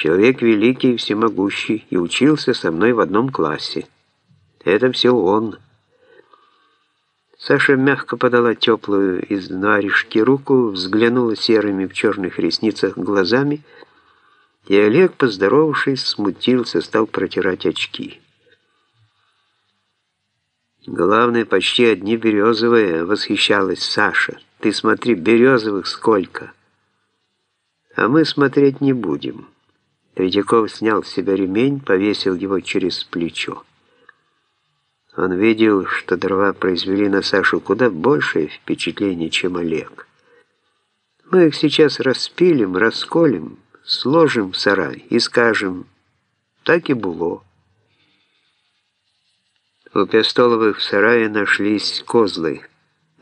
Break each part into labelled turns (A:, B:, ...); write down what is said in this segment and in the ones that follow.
A: Человек великий и всемогущий, и учился со мной в одном классе. Это все он. Саша мягко подала теплую из нарежки руку, взглянула серыми в черных ресницах глазами, и Олег, поздоровавшись, смутился, стал протирать очки. Главное, почти одни березовые, восхищалась Саша. Ты смотри, березовых сколько. А мы смотреть не будем. Третьяков снял с себя ремень, повесил его через плечо. Он видел, что дрова произвели на Сашу куда большее впечатление, чем Олег. Мы их сейчас распилим, расколем, сложим в сарай и скажем «так и было». У Пестоловых в сарае нашлись козлы.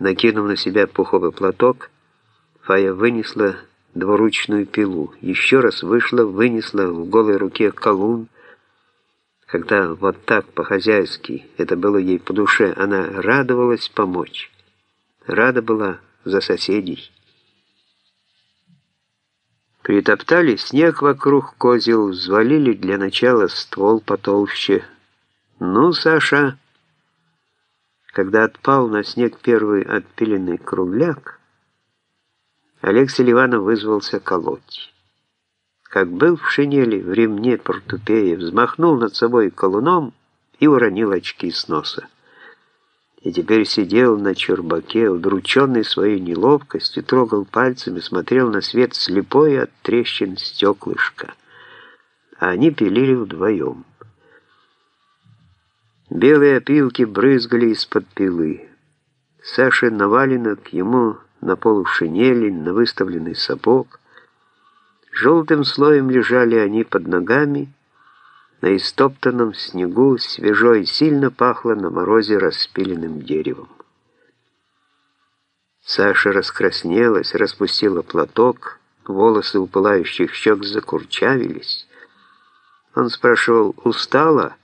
A: Накинув на себя пуховый платок, Фая вынесла двуручную пилу. Еще раз вышла, вынесла в голой руке колун. Когда вот так по-хозяйски это было ей по душе, она радовалась помочь. Рада была за соседей. Притоптали снег вокруг козел, взвалили для начала ствол потолще. «Ну, Саша...» Когда отпал на снег первый отпиленный кругляк, Олег Селиванов вызвался колоть. Как был в шинели, в ремне портупея, взмахнул над собой колуном и уронил очки с носа. И теперь сидел на чурбаке, удрученный своей неловкостью, трогал пальцами, смотрел на свет слепой от трещин стеклышка. А они пилили вдвоем. Белые опилки брызгали из-под пилы. Саша навалена к ему на полу шинели, на выставленный сапог. Желтым слоем лежали они под ногами, на истоптанном снегу свежо и сильно пахло на морозе распиленным деревом. Саша раскраснелась, распустила платок, волосы у пылающих щек закурчавились. Он спрашивал, устала?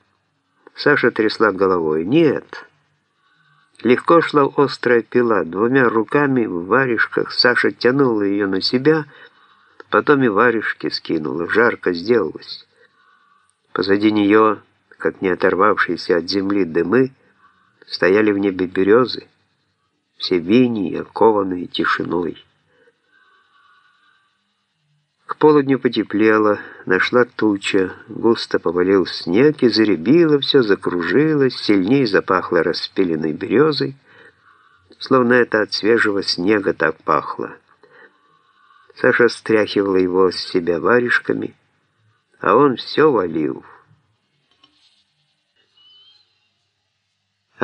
A: Саша трясла головой. «Нет». Легко шла острая пила. Двумя руками в варежках Саша тянула ее на себя, потом и варежки скинула. Жарко сделалось. Позади нее, как не оторвавшиеся от земли дымы, стояли в небе березы, все винии, окованные тишиной. Полудню потеплело, нашла туча, густо повалил снег и заребило, все закружилось, сильнее запахло распиленной березой, словно это от свежего снега так пахло. Саша стряхивала его с себя варежками, а он все валил.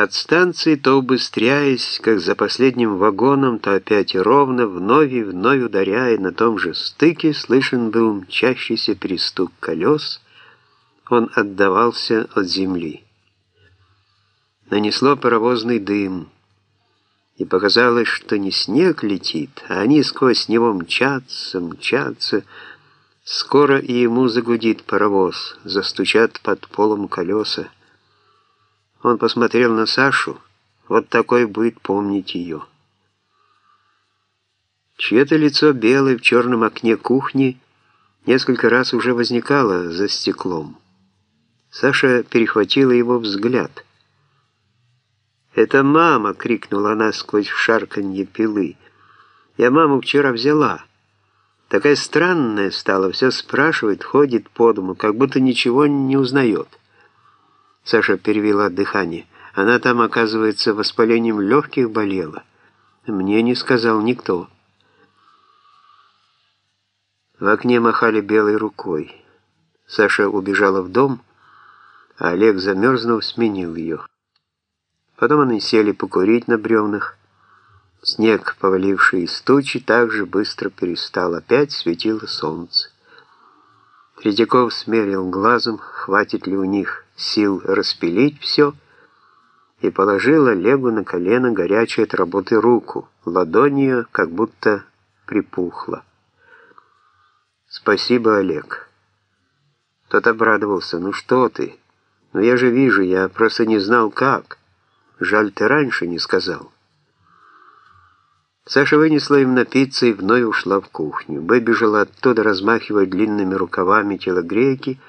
A: От станции, то убыстряясь, как за последним вагоном, то опять ровно, вновь и вновь ударяя на том же стыке, слышен был мчащийся перестук колес, он отдавался от земли. Нанесло паровозный дым, и показалось, что не снег летит, а они сквозь него мчатся, мчатся. Скоро и ему загудит паровоз, застучат под полом колеса. Он посмотрел на Сашу, вот такой будет помнить ее. Чье-то лицо белое в черном окне кухни несколько раз уже возникало за стеклом. Саша перехватила его взгляд. «Это мама!» — крикнула она сквозь шарканье пилы. «Я маму вчера взяла. Такая странная стала, все спрашивает, ходит по дому, как будто ничего не узнает». Саша перевела дыхание. Она там, оказывается, воспалением легких болела. Мне не сказал никто. В окне махали белой рукой. Саша убежала в дом, а Олег, замерзнув, сменил ее. Потом они сели покурить на бревнах. Снег, поваливший из тучи, также быстро перестал. Опять светило солнце. Третьяков смерил глазом, хватит ли у них сил распилить все, и положила Олегу на колено горячую от работы руку, ладонью как будто припухла. «Спасибо, Олег». Тот обрадовался. «Ну что ты? Ну я же вижу, я просто не знал как. Жаль, ты раньше не сказал». Саша вынесла им напиться и вновь ушла в кухню. Бэби жила оттуда, размахивая длинными рукавами телогрейки,